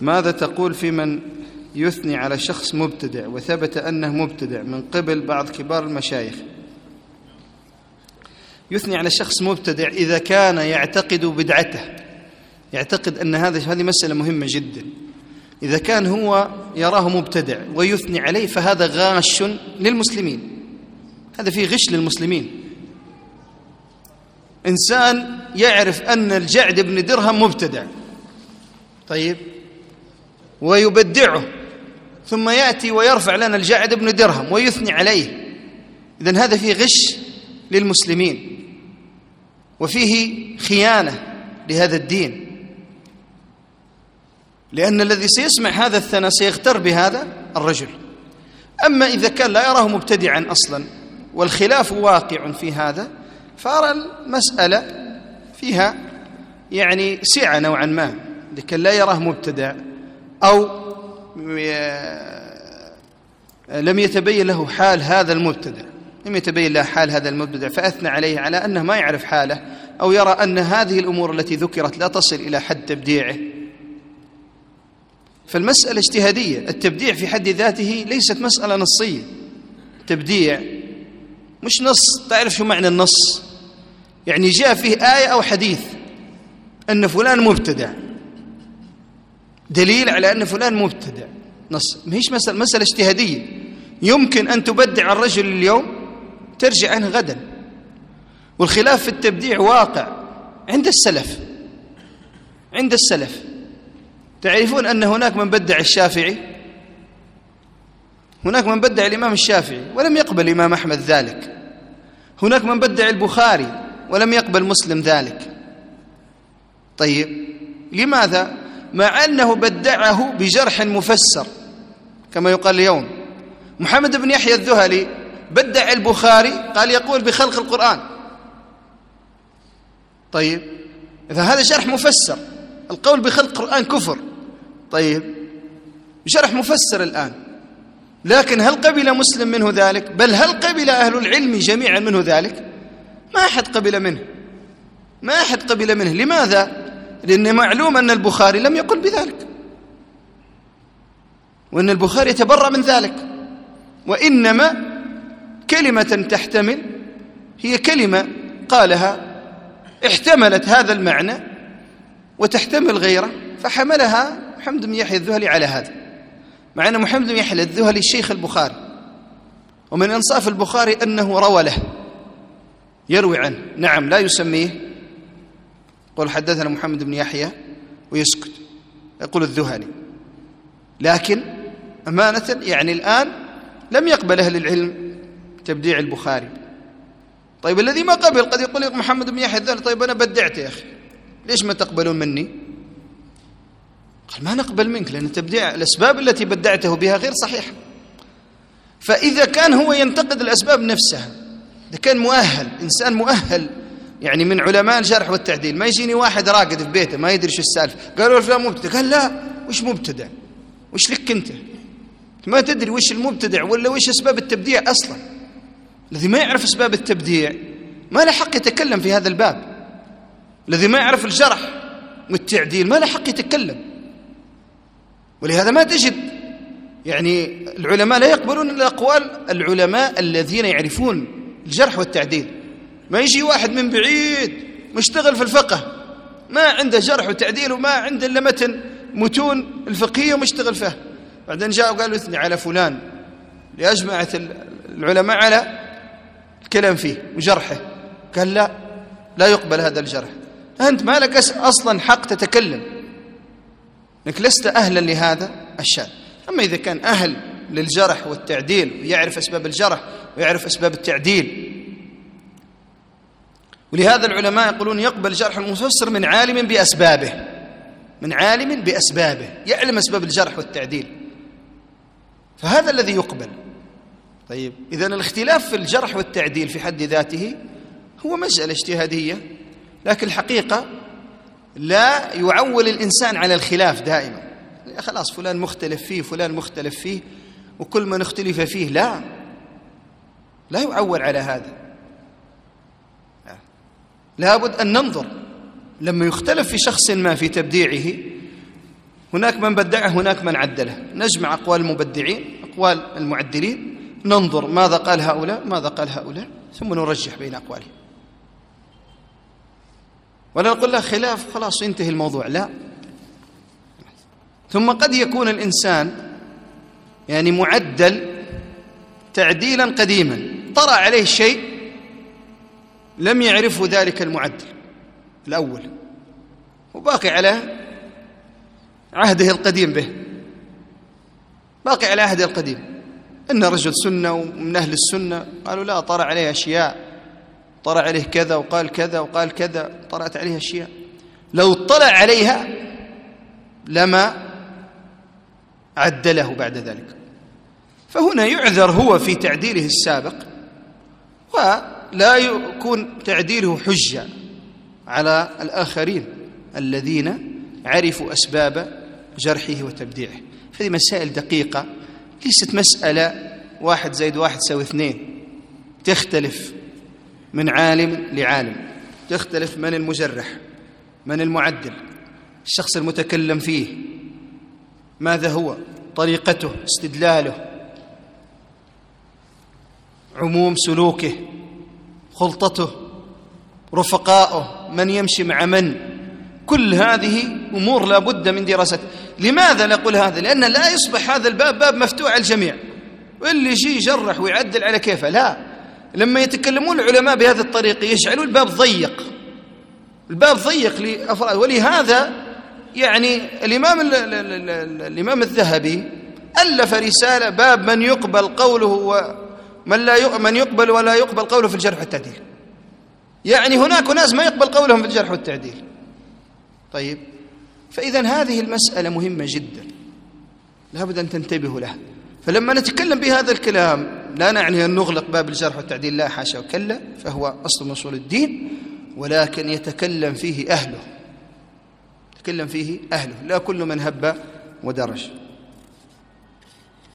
ماذا تقول في من يثني على شخص مبتدع وثبت أنه مبتدع من قبل بعض كبار المشايخ؟ يثني على شخص مبتدع إذا كان يعتقد بدعته يعتقد أن هذا هذه مسألة مهمة جدا. إذا كان هو يراه مبتدع ويثني عليه فهذا غاش للمسلمين. هذا فيه غش للمسلمين. إنسان يعرف أن الجعد بن درهم مبتدع. طيب ويبدعه ثم يأتي ويرفع لنا الجعد بن درهم ويثني عليه. اذا هذا فيه غش للمسلمين وفيه خيانة لهذا الدين. لأن الذي سيسمع هذا الثناء سيغتر بهذا الرجل. أما إذا كان لا يراه مبتدعا أصلا والخلاف واقع في هذا فأرى المسألة فيها يعني سعة نوعا ما لكن لا يراه مبتدع. أو لم يتبين له حال هذا المبتدع. لم يتبين له حال هذا المبتدع فأثنى عليه على أنه ما يعرف حاله أو يرى أن هذه الأمور التي ذكرت لا تصل إلى حد تبديعه. فالمسألة اجتهادية. التبديع في حد ذاته ليست مسألة نصية. تبديع مش نص. تعرف شو معنى النص؟ يعني جاء فيه آية أو حديث أن فلان مبتدع. دليل على أن فلان مبتدع. نص. ما هيش مساله مسألة اجتهادية. يمكن أن تبدع الرجل اليوم ترجع عنه غدا. والخلاف في التبديع واقع عند السلف. عند السلف. تعرفون أن هناك من بدع الشافعي؟ هناك من بدع الإمام الشافعي ولم يقبل الإمام أحمد ذلك. هناك من بدع البخاري ولم يقبل مسلم ذلك. طيب لماذا مع أنه بدعه بجرح مفسر كما يقال اليوم. محمد بن يحيى الذهلي بدع البخاري قال يقول بخلق القرآن. طيب إذا هذا شرح مفسر القول بخلق القرآن كفر. طيب شرح مفسر الآن. لكن هل قبل مسلم منه ذلك؟ بل هل قبل أهل العلم جميعا منه ذلك؟ ما أحد قبل منه. ما أحد قبل منه. لماذا؟ لأن معلوم أن البخاري لم يقل بذلك. وأن البخاري يتبرأ من ذلك. وإنما كلمة تحتمل هي كلمة قالها احتملت هذا المعنى وتحتمل غيره فحملها محمد بن يحيى الذهلي على هذا. مع أن محمد بن يحيى الذهلي شيخ البخاري. ومن إنصاف البخاري أنه روى له. يروي عنه. نعم لا يسميه. قل حدثنا محمد بن يحيى ويسكت. يقول الذهلي لكن أمانة يعني الآن لم يقبل أهل العلم تبديع البخاري. طيب الذي ما قبل قد يقول محمد بن يحيى الذهلي طيب أنا بدعت يا أخي ليش ما تقبلون مني؟ قال ما نقبل منك لأن تبديع الأسباب التي بدعته بها غير صحيحة. فإذا كان هو ينتقد الأسباب نفسها إذا كان مؤهل إنسان مؤهل يعني من علماء الجرح والتعديل. ما يجيني واحد راقد في بيته ما يدري شو السالفة. قالوا فلان مبتدع. قال لا وش مبتدع؟ وش لك انت؟ ما تدري وش المبتدع ولا وش أسباب التبديع أصلا. الذي ما يعرف أسباب التبديع ما له حق يتكلم في هذا الباب. الذي ما يعرف الجرح والتعديل ما له حق يتكلم. ولهذا ما تجد يعني العلماء لا يقبلون الأقوال العلماء الذين يعرفون الجرح والتعديل. ما يجي واحد من بعيد مشتغل في الفقه ما عنده جرح وتعديل وما عنده إلا متن متون الفقهية ومشتغل فيها. بعدين جاء وقال اثني على فلان. لأجمعت العلماء على الكلام فيه وجرحه. قال لا لا يقبل هذا الجرح. أنت ما لك أصلا حق تتكلم. انك لست أهلا لهذا الشأن. أما إذا كان أهل للجرح والتعديل ويعرف أسباب الجرح ويعرف أسباب التعديل ولهذا العلماء يقولون يقبل جرح المفسر من عالم بأسبابه من عالم بأسبابه يعلم أسباب الجرح والتعديل. فهذا الذي يقبل. طيب إذا الاختلاف في الجرح والتعديل في حد ذاته هو مسألة اجتهادية لكن الحقيقة لا يعول الإنسان على الخلاف دائما. خلاص فلان مختلف فيه فلان مختلف فيه وكل من اختلف فيه لا لا يعول على هذا. لابد أن ننظر لما يختلف في شخص ما في تبديعه هناك من بدعه هناك من عدله. نجمع أقوال المبدعين أقوال المعدلين ننظر ماذا قال هؤلاء ماذا قال هؤلاء ثم نرجح بين أقوالهم. ولا نقول له خلاف خلاص ينتهي الموضوع لا. ثم قد يكون الإنسان يعني معدل تعديلا قديما طرأ عليه شيء لم يعرفه ذلك المعدل الأول وباقي على عهده القديم به. باقي على عهده القديم. إن رجل سنة ومن أهل السنة قالوا لا طرأ عليه أشياء. طرأ عليه كذا وقال كذا وقال كذا طرأت عليه أشياء. لو اطلع عليها لما عدله بعد ذلك. فهنا يعذر هو في تعديله السابق ولا يكون تعديله حجة على الآخرين الذين عرفوا أسباب جرحه وتبديعه. هذه مسائل دقيقة. ليست مسألة واحد زائد واحد يساوي اثنين. تختلف من عالم لعالم. تختلف من المجرح من المعدل. الشخص المتكلم فيه ماذا هو؟ طريقته استدلاله عموم سلوكه. خلطته رفقاؤه من يمشي مع من. كل هذه أمور لا بد من دراسة. لماذا نقول هذا؟ لأن لا يصبح هذا الباب باب مفتوح على الجميع واللي يجي يجرح ويعدل على كيفه. لا. لما يتكلمون العلماء بهذه الطريقة يجعلون الباب ضيق. الباب ضيق لأفراد. ولهذا يعني الإمام الإمام الذهبي ألف رسالة باب من يقبل قوله ومن لا من يقبل ولا يقبل قوله في الجرح والتعديل. يعني هناك ناس ما يقبل قولهم في الجرح والتعديل. طيب فإذا هذه المسألة مهمة جدا. لابد أن تنتبهوا لها. فلما نتكلم بهذا الكلام لا نعني أن نغلق باب الجرح والتعديل لا حاشا وكلا فهو أصل من أصول الدين ولكن يتكلم فيه أهله. يتكلم فيه أهله. لا كل من هب ودرج.